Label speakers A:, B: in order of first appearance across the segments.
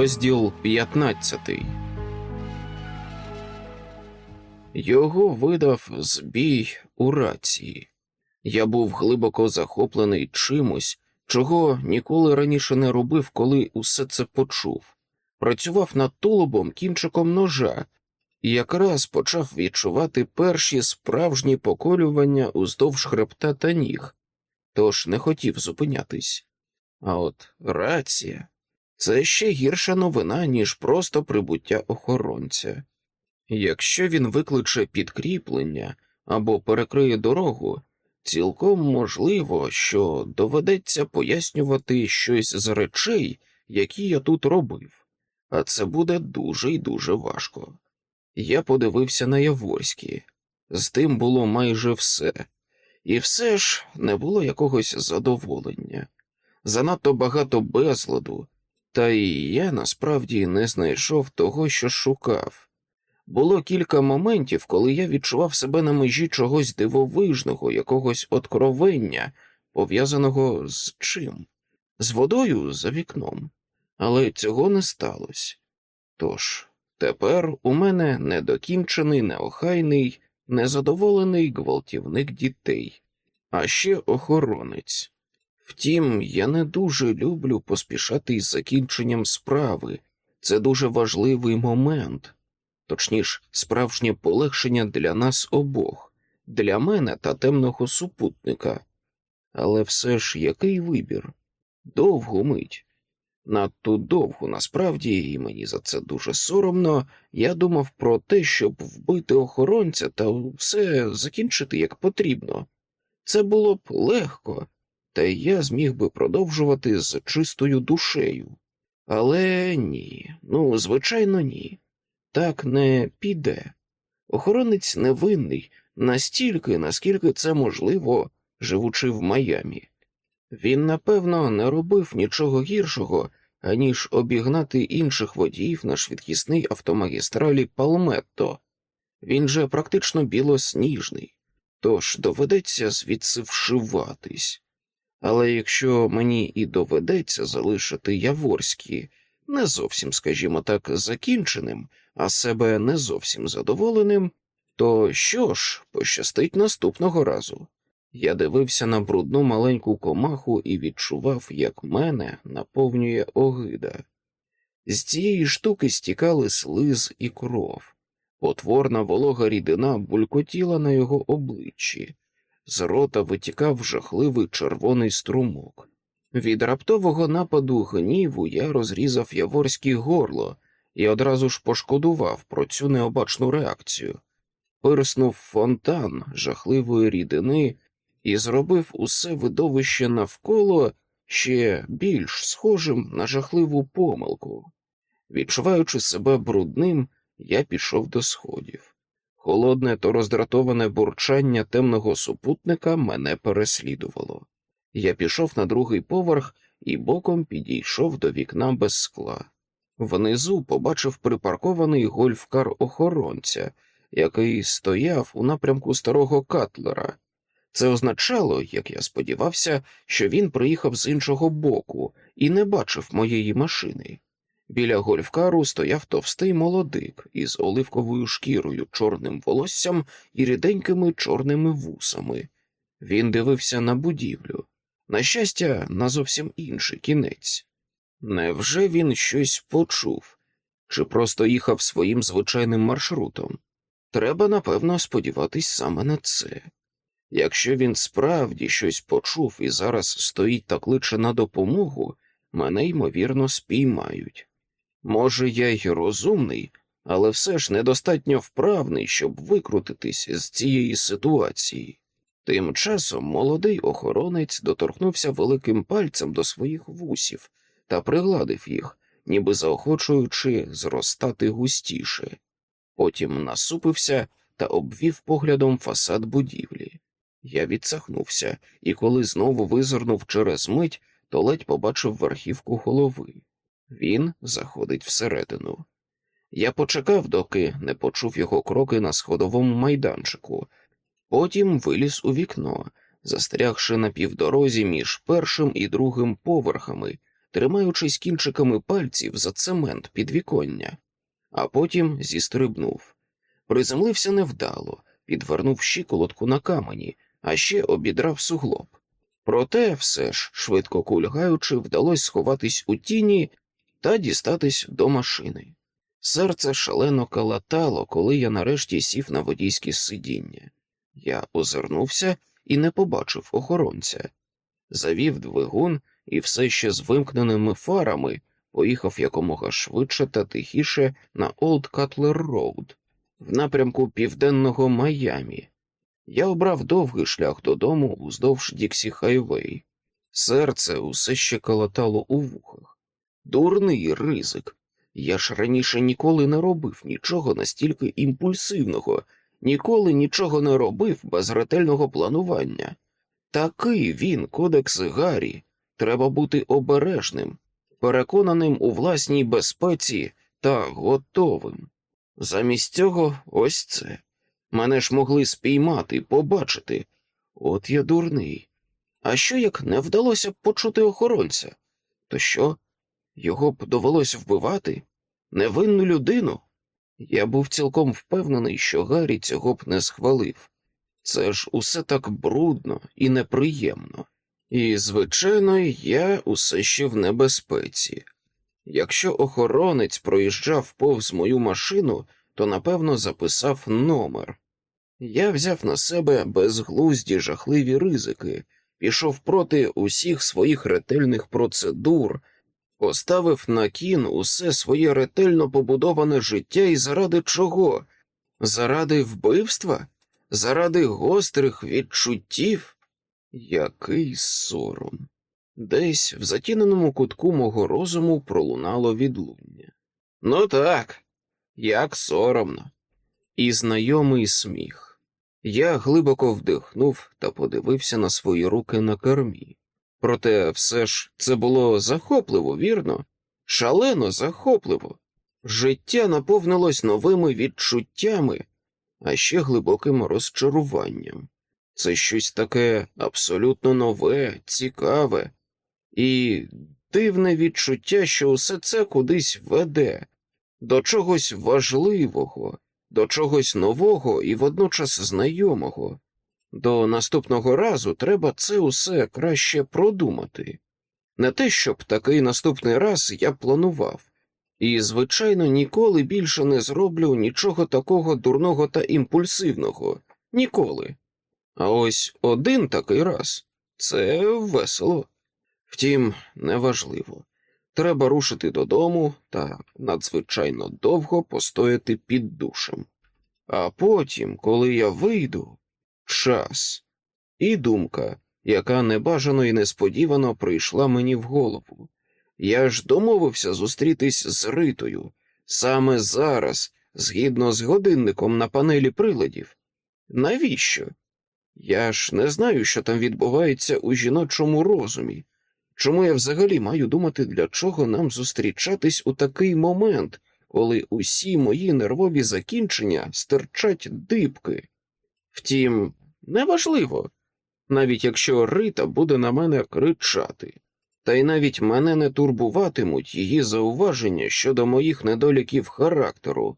A: Розділ 15 Його видав збій у рації. Я був глибоко захоплений чимось, чого ніколи раніше не робив, коли усе це почув. Працював над тулубом кінчиком ножа і якраз почав відчувати перші справжні поколювання уздовж хребта та ніг, тож не хотів зупинятись. А от рація це ще гірша новина, ніж просто прибуття охоронця. Якщо він викличе підкріплення або перекриє дорогу, цілком можливо, що доведеться пояснювати щось з речей, які я тут робив, а це буде дуже і дуже важко. Я подивився на Яворські, з тим було майже все, і все ж не було якогось задоволення, занадто багато безладу, та і я насправді не знайшов того, що шукав. Було кілька моментів, коли я відчував себе на межі чогось дивовижного, якогось откровення, пов'язаного з чим? З водою за вікном. Але цього не сталося. Тож, тепер у мене недокінчений, неохайний, незадоволений гвалтівник дітей, а ще охоронець. Втім, я не дуже люблю поспішати із закінченням справи. Це дуже важливий момент, точніше, справжнє полегшення для нас обох, для мене та темного супутника. Але все ж який вибір? Довгу мить. Надто довго насправді, і мені за це дуже соромно, я думав про те, щоб вбити охоронця та все закінчити як потрібно. Це було б легко та й я зміг би продовжувати з чистою душею. Але ні, ну, звичайно, ні. Так не піде. Охоронець невинний настільки, наскільки це можливо, живучи в Майамі. Він, напевно, не робив нічого гіршого, аніж обігнати інших водіїв на швидкісній автомагістралі Палметто. Він же практично білосніжний, тож доведеться звідси вшиватись. Але якщо мені і доведеться залишити Яворські не зовсім, скажімо так, закінченим, а себе не зовсім задоволеним, то що ж, пощастить наступного разу. Я дивився на брудну маленьку комаху і відчував, як мене наповнює огида. З цієї штуки стікали слиз і кров, потворна волога рідина булькотіла на його обличчі з рота витікав жахливий червоний струмок. Від раптового нападу гніву я розрізав яворське горло і одразу ж пошкодував про цю необачну реакцію, пирснув фонтан жахливої рідини і зробив усе видовище навколо ще більш схожим на жахливу помилку. Відчуваючи себе брудним, я пішов до сходів. Холодне то роздратоване бурчання темного супутника мене переслідувало. Я пішов на другий поверх і боком підійшов до вікна без скла. Внизу побачив припаркований гольфкар охоронця, який стояв у напрямку старого Катлера. Це означало, як я сподівався, що він приїхав з іншого боку і не бачив моєї машини. Біля гольфкару стояв товстий молодик із оливковою шкірою, чорним волоссям і ріденькими чорними вусами. Він дивився на будівлю. На щастя, на зовсім інший кінець. Невже він щось почув, чи просто їхав своїм звичайним маршрутом? Треба, напевно, сподіватись саме на це. Якщо він справді щось почув і зараз стоїть та кличе на допомогу, мене ймовірно спіймають. Може, я й розумний, але все ж недостатньо вправний, щоб викрутитись з цієї ситуації. Тим часом молодий охоронець доторкнувся великим пальцем до своїх вусів та пригладив їх, ніби заохочуючи зростати густіше. Потім насупився та обвів поглядом фасад будівлі. Я відсахнувся, і коли знову визирнув через мить, то ледь побачив верхівку голови. Він заходить всередину. Я почекав, доки не почув його кроки на сходовому майданчику, потім виліз у вікно, застрягши на півдорозі між першим і другим поверхами, тримаючись кінчиками пальців за цемент підвіконня, а потім зістрибнув. Приземлився невдало, підвернув щиколотку на камені, а ще обідрав суглоб. Проте все ж, швидко кульгаючи, вдалося сховатись у тіні та дістатись до машини. Серце шалено калатало, коли я нарешті сів на водійське сидіння. Я озирнувся і не побачив охоронця. Завів двигун і все ще з вимкненими фарами поїхав якомога швидше та тихіше на Олд Катлер Роуд в напрямку південного Майамі. Я обрав довгий шлях додому уздовж Діксі Хайвей. Серце усе ще калатало у вухах. Дурний ризик. Я ж раніше ніколи не робив нічого настільки імпульсивного, ніколи нічого не робив без ретельного планування. Такий він, кодекс Гаррі, треба бути обережним, переконаним у власній безпеці та готовим. Замість цього ось це. Мене ж могли спіймати, побачити. От я дурний. А що як не вдалося б почути охоронця? То що? Його б довелось вбивати? Невинну людину? Я був цілком впевнений, що Гаррі цього б не схвалив. Це ж усе так брудно і неприємно. І, звичайно, я усе ще в небезпеці. Якщо охоронець проїжджав повз мою машину, то напевно записав номер. Я взяв на себе безглузді жахливі ризики, пішов проти усіх своїх ретельних процедур, поставив на кін усе своє ретельно побудоване життя і заради чого? Заради вбивства? Заради гострих відчуттів? Який сором. Десь в затіненому кутку мого розуму пролунало відлуння. Ну так, як соромно, і знайомий сміх. Я глибоко вдихнув та подивився на свої руки на кермі. Проте все ж це було захопливо, вірно, шалено захопливо. Життя наповнилось новими відчуттями, а ще глибоким розчаруванням. Це щось таке абсолютно нове, цікаве і дивне відчуття, що усе це кудись веде, до чогось важливого, до чогось нового і водночас знайомого. До наступного разу треба це усе краще продумати. Не те, щоб такий наступний раз я планував, і, звичайно, ніколи більше не зроблю нічого такого дурного та імпульсивного. Ніколи. А ось один такий раз це весело. Втім, неважливо. Треба рушити додому та надзвичайно довго постояти під душем. А потім, коли я вийду, час і думка, яка небажано і несподівано прийшла мені в голову. Я ж домовився зустрітись з Ритою саме зараз, згідно з годинником на панелі приладів. Навіщо? Я ж не знаю, що там відбувається у жіночому розумі. Чому я взагалі маю думати, для чого нам зустрічатись у такий момент, коли усі мої нервові закінчення стирчать дибки? Втім, неважливо, навіть якщо Рита буде на мене кричати, та й навіть мене не турбуватимуть її зауваження щодо моїх недоліків характеру,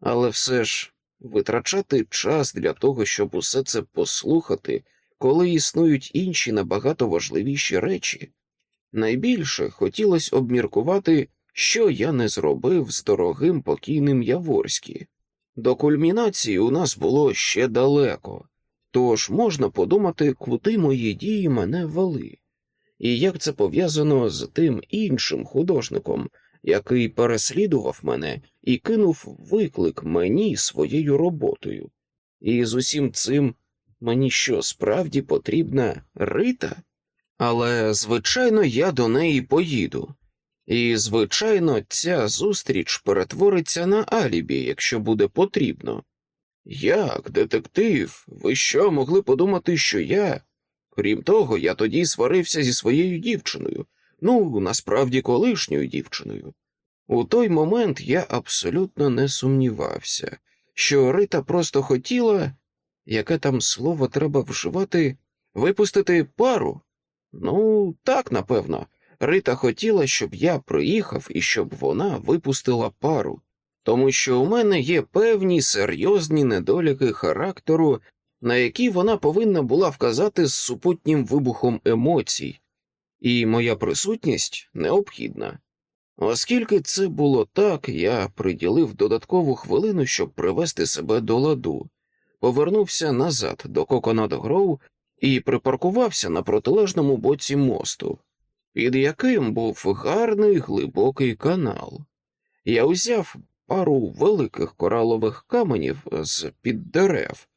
A: але все ж витрачати час для того, щоб усе це послухати, коли існують інші набагато важливіші речі. Найбільше хотілося обміркувати, що я не зробив з дорогим покійним Яворські. До кульмінації у нас було ще далеко, тож можна подумати, куди мої дії мене вели, і як це пов'язано з тим іншим художником, який переслідував мене і кинув виклик мені своєю роботою. І з усім цим мені що справді потрібна рита? Але, звичайно, я до неї поїду. І, звичайно, ця зустріч перетвориться на алібі, якщо буде потрібно. Як, детектив, ви що могли подумати, що я? Крім того, я тоді сварився зі своєю дівчиною, ну, насправді колишньою дівчиною. У той момент я абсолютно не сумнівався, що Рита просто хотіла, яке там слово треба вживати, випустити пару. Ну, так, напевно, Рита хотіла, щоб я приїхав і щоб вона випустила пару, тому що у мене є певні серйозні недоліки характеру, на які вона повинна була вказати з супутнім вибухом емоцій, і моя присутність необхідна. Оскільки це було так, я приділив додаткову хвилину, щоб привести себе до ладу, повернувся назад до Коконат Гроу і припаркувався на протилежному боці мосту, під яким був гарний глибокий канал. Я узяв пару великих коралових каменів з під дерев,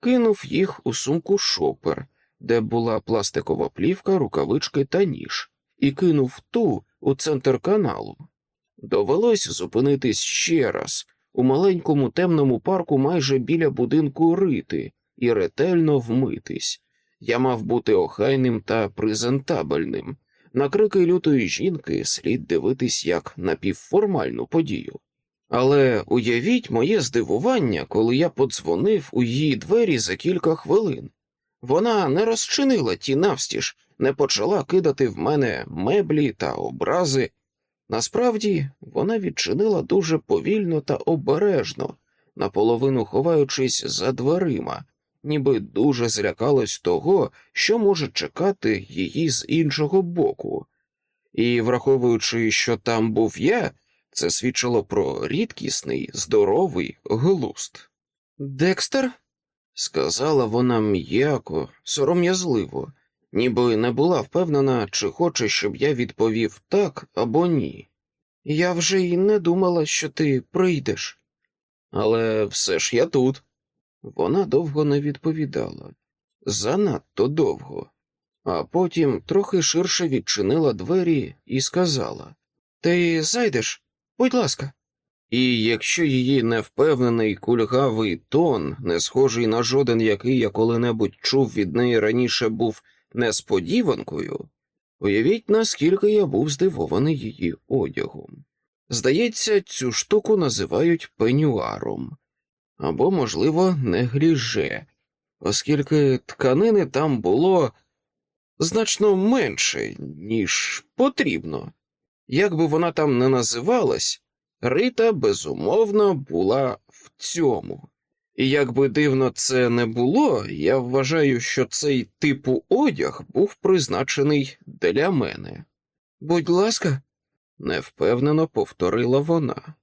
A: кинув їх у сумку шопер, де була пластикова плівка, рукавички та ніж, і кинув ту у центр каналу. Довелось зупинитись ще раз у маленькому темному парку майже біля будинку рити і ретельно вмитись. Я мав бути охайним та презентабельним. На крики лютої жінки слід дивитись як на півформальну подію. Але уявіть моє здивування, коли я подзвонив у її двері за кілька хвилин. Вона не розчинила ті навстіж, не почала кидати в мене меблі та образи. Насправді вона відчинила дуже повільно та обережно, наполовину ховаючись за дверима, ніби дуже злякалась того, що може чекати її з іншого боку. І, враховуючи, що там був я, це свідчило про рідкісний, здоровий глуст. Декстер? сказала вона м'яко, сором'язливо, ніби не була впевнена, чи хоче, щоб я відповів так або ні. Я вже й не думала, що ти прийдеш. Але все ж я тут. Вона довго не відповідала, занадто довго, а потім трохи ширше відчинила двері і сказала Ти зайдеш, будь ласка. І якщо її невпевнений кульгавий тон, не схожий на жоден, який я коли-небудь чув від неї раніше, був несподіванкою, уявіть, наскільки я був здивований її одягом. Здається, цю штуку називають пенюаром або, можливо, негліже, оскільки тканини там було значно менше, ніж потрібно. Як би вона там не називалась, Рита безумовно була в цьому. І як би дивно це не було, я вважаю, що цей типу одяг був призначений для мене. Будь ласка, невпевнено повторила вона.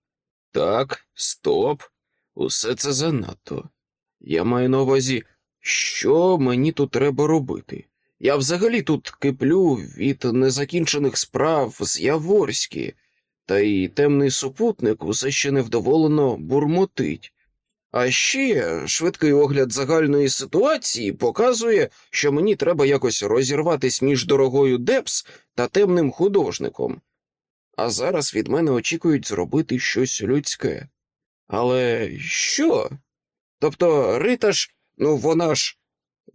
A: Так, стоп, усе це занадто. Я маю на увазі, що мені тут треба робити. Я взагалі тут киплю від незакінчених справ з Яворські, та й темний супутник усе ще невдоволено бурмотить. А ще швидкий огляд загальної ситуації показує, що мені треба якось розірватись між дорогою Депс та темним художником. А зараз від мене очікують зробити щось людське. Але що? Тобто, Рита ж, ну вона ж,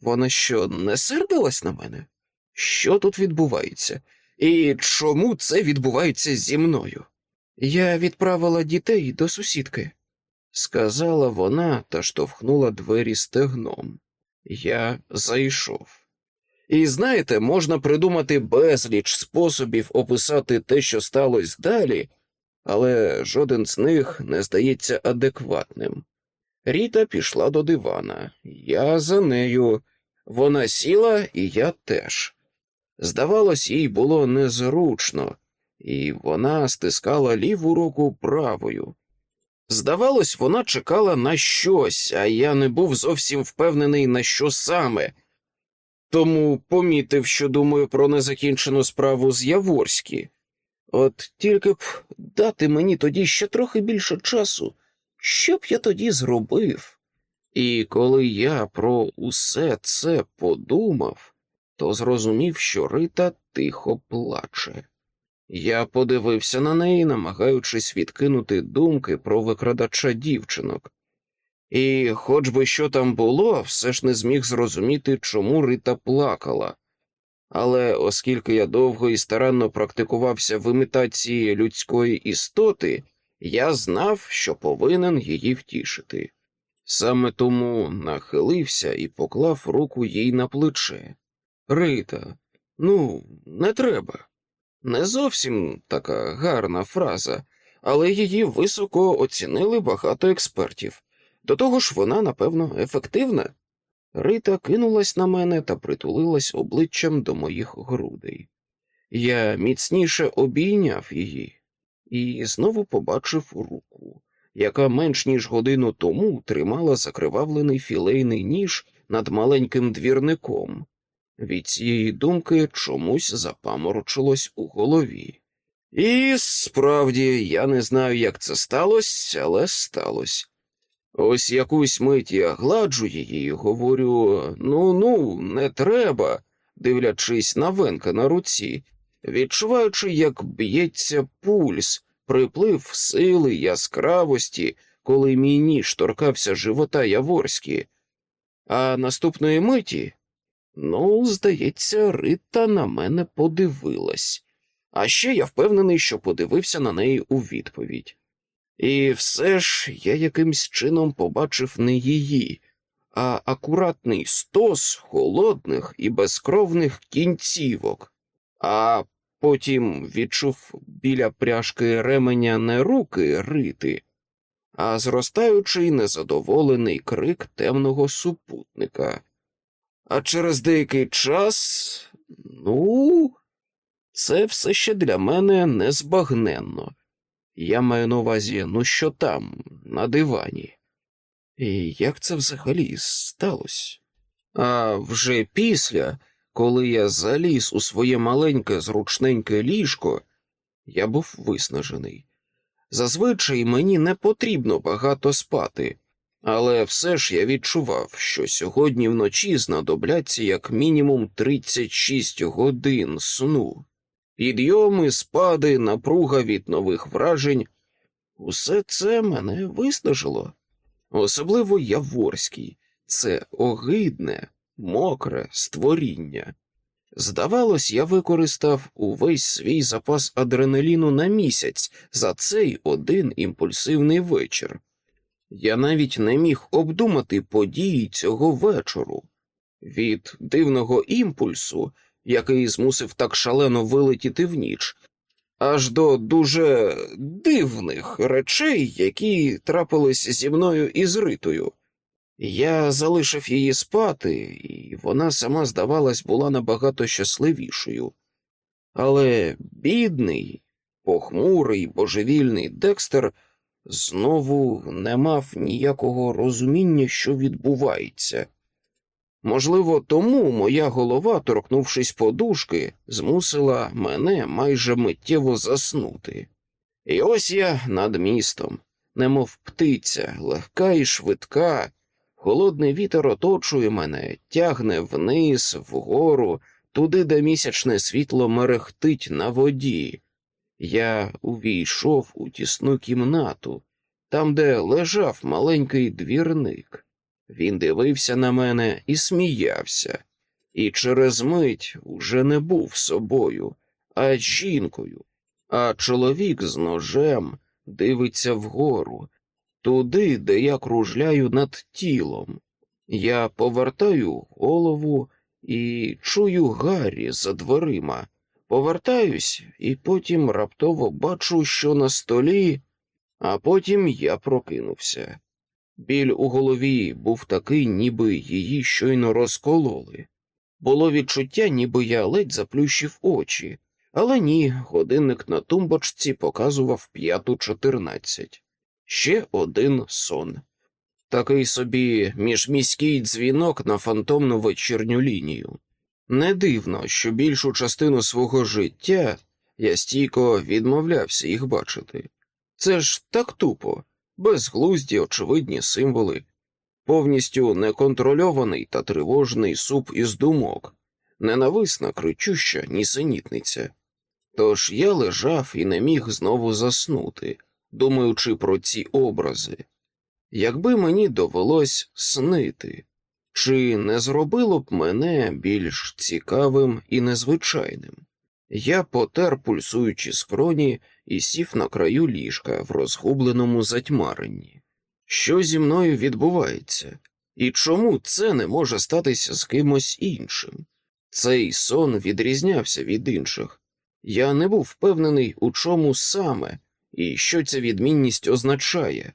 A: вона що, не сердилась на мене? Що тут відбувається? І чому це відбувається зі мною? Я відправила дітей до сусідки, сказала вона та штовхнула двері стегном. Я зайшов. І знаєте, можна придумати безліч способів описати те, що сталося далі, але жоден з них не здається адекватним. Ріта пішла до дивана, я за нею. Вона сіла, і я теж. Здавалось, їй було незручно, і вона стискала ліву руку правою. Здавалось, вона чекала на щось, а я не був зовсім впевнений, на що саме, тому помітив, що думаю про незакінчену справу з Яворські. От тільки б дати мені тоді ще трохи більше часу, що б я тоді зробив? І коли я про усе це подумав, то зрозумів, що Рита тихо плаче. Я подивився на неї, намагаючись відкинути думки про викрадача дівчинок, і, хоч би що там було, все ж не зміг зрозуміти, чому Рита плакала. Але оскільки я довго і старанно практикувався в імітації людської істоти, я знав, що повинен її втішити. Саме тому нахилився і поклав руку їй на плече. Рита, ну, не треба. Не зовсім така гарна фраза, але її високо оцінили багато експертів. До того ж, вона, напевно, ефективна. Рита кинулась на мене та притулилась обличчям до моїх грудей. Я міцніше обійняв її і знову побачив руку, яка менш ніж годину тому тримала закривавлений філейний ніж над маленьким двірником. Від цієї думки чомусь запаморочилось у голові. І справді я не знаю, як це сталося, але сталося. Ось якусь мить я гладжу її і говорю ну ну, не треба, дивлячись на венка на руці, відчуваючи, як б'ється пульс, приплив сили, яскравості, коли мій ніж торкався живота Яворські. А наступної миті, ну, здається, Рита на мене подивилась, а ще я впевнений, що подивився на неї у відповідь. І все ж я якимсь чином побачив не її, а акуратний стос холодних і безкровних кінцівок, а потім відчув біля пряжки ременя не руки рити, а зростаючий незадоволений крик темного супутника. А через деякий час, ну, це все ще для мене незбагненно. Я маю на увазі, ну що там, на дивані. І як це взагалі сталося? А вже після, коли я заліз у своє маленьке зручненьке ліжко, я був виснажений. Зазвичай мені не потрібно багато спати, але все ж я відчував, що сьогодні вночі знадобляться як мінімум 36 годин сну. Підйоми, спади, напруга від нових вражень, усе це мене виснажило. Особливо Яворський, це огидне, мокре створіння. Здавалось, я використав увесь свій запас адреналіну на місяць за цей один імпульсивний вечір. Я навіть не міг обдумати події цього вечору. Від дивного імпульсу який змусив так шалено вилетіти в ніч, аж до дуже дивних речей, які трапились зі мною і з Ритою. Я залишив її спати, і вона сама, здавалось, була набагато щасливішою. Але бідний, похмурий, божевільний Декстер знову не мав ніякого розуміння, що відбувається. Можливо, тому моя голова, торкнувшись подушки, змусила мене майже миттєво заснути. І ось я над містом, немов птиця, легка і швидка, холодний вітер оточує мене, тягне вниз, вгору, туди, де місячне світло мерехтить на воді. Я увійшов у тісну кімнату, там, де лежав маленький двірник. Він дивився на мене і сміявся, і через мить уже не був собою, а жінкою, а чоловік з ножем дивиться вгору, туди, де я кружляю над тілом. Я повертаю голову і чую Гаррі за дверима. Повертаюсь і потім раптово бачу, що на столі, а потім я прокинувся. Біль у голові був такий, ніби її щойно розкололи. Було відчуття, ніби я ледь заплющив очі, але ні, годинник на тумбочці показував п'яту чотирнадцять. Ще один сон. Такий собі міжміський дзвінок на фантомну вечірню лінію. Не дивно, що більшу частину свого життя я стійко відмовлявся їх бачити. Це ж так тупо безглузді очевидні символи, повністю неконтрольований та тривожний суп із думок, ненависна кричуща нісенітниця. Тож я лежав і не міг знову заснути, думаючи про ці образи. Якби мені довелось снити, чи не зробило б мене більш цікавим і незвичайним? Я потер пульсуючі скроні і сів на краю ліжка в розгубленому затьмаренні. Що зі мною відбувається, і чому це не може статися з кимось іншим? Цей сон відрізнявся від інших. Я не був впевнений, у чому саме і що ця відмінність означає.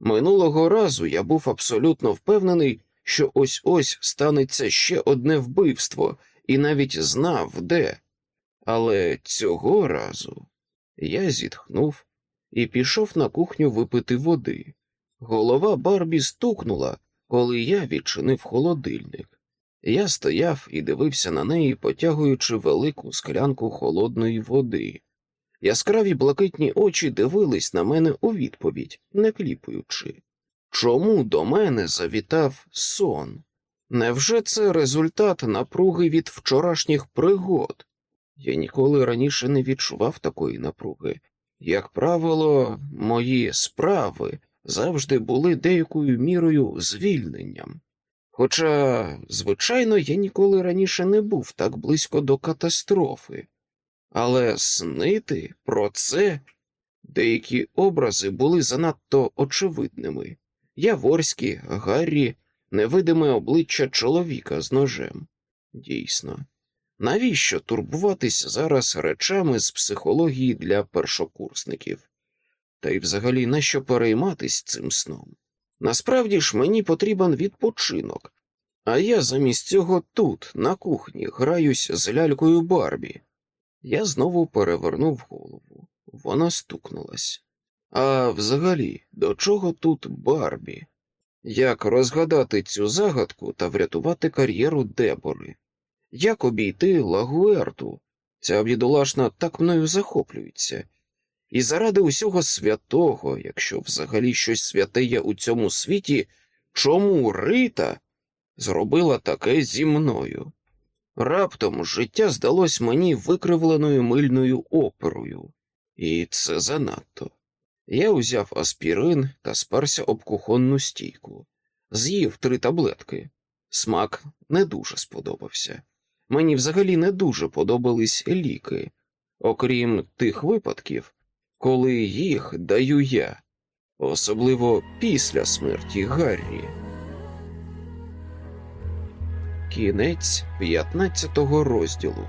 A: Минулого разу я був абсолютно впевнений, що ось ось станеться ще одне вбивство, і навіть знав, де. Але цього разу я зітхнув і пішов на кухню випити води. Голова Барбі стукнула, коли я відчинив холодильник. Я стояв і дивився на неї, потягуючи велику склянку холодної води. Яскраві блакитні очі дивились на мене у відповідь, не кліпаючи. Чому до мене завітав сон? Невже це результат напруги від вчорашніх пригод? Я ніколи раніше не відчував такої напруги. Як правило, мої справи завжди були деякою мірою звільненням. Хоча, звичайно, я ніколи раніше не був так близько до катастрофи, але снити про це деякі образи були занадто очевидними яворські, Гаррі, невидиме обличчя чоловіка з ножем. Дійсно, навіщо турбуватись зараз речами з психології для першокурсників? Та й взагалі нащо перейматись цим сном? Насправді ж мені потрібен відпочинок, а я замість цього тут, на кухні, граюсь з лялькою Барбі. Я знову перевернув голову. Вона стукнулась. А взагалі, до чого тут Барбі? Як розгадати цю загадку та врятувати кар'єру Дебори? Як обійти Лагуерту? Ця бідолашна так мною захоплюється. І заради усього святого, якщо взагалі щось святе є у цьому світі, чому Рита зробила таке зі мною? Раптом життя здалось мені викривленою мильною оперою, і це занадто. Я узяв аспірин та сперся об кухонну стійку, з'їв три таблетки. Смак не дуже сподобався. Мені взагалі не дуже подобались ліки, окрім тих випадків, коли їх даю я, особливо після смерті Гаррі. Кінець 15 розділу